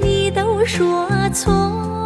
你都说错。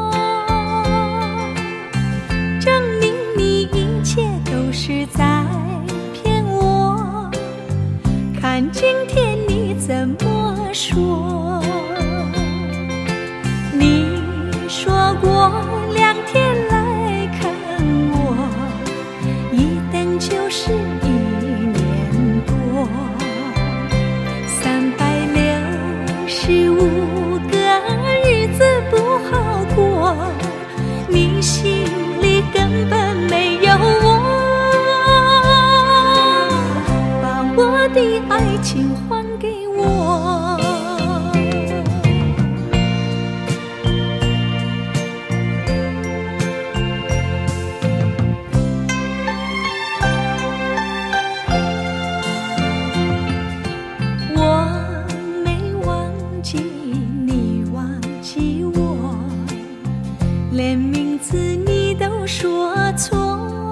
的爱情还给我。我没忘记你忘记我。连名字你都说错。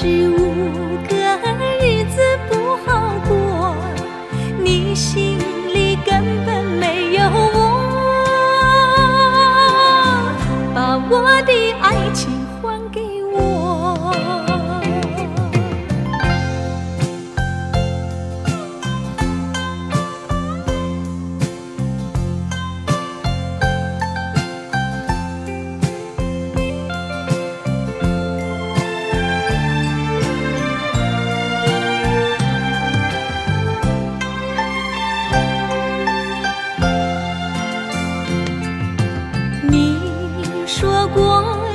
十五个日子不好过你心里根本没有我。把我的我。